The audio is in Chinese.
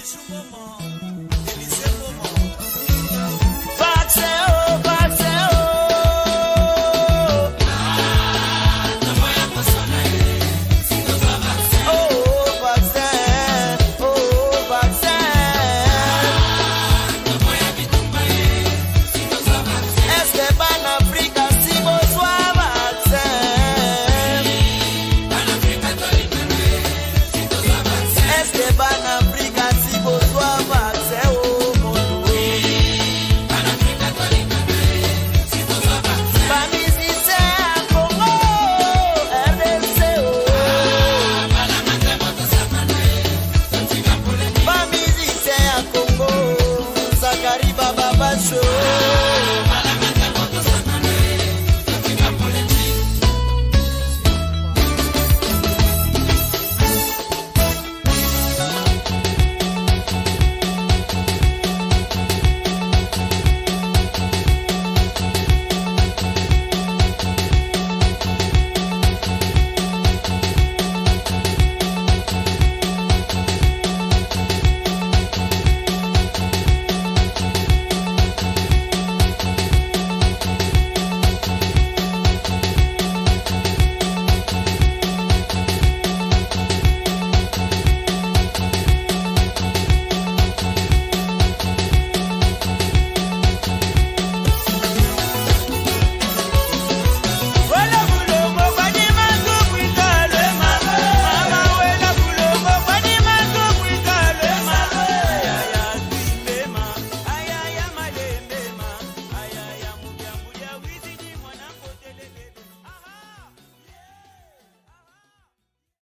你是我妈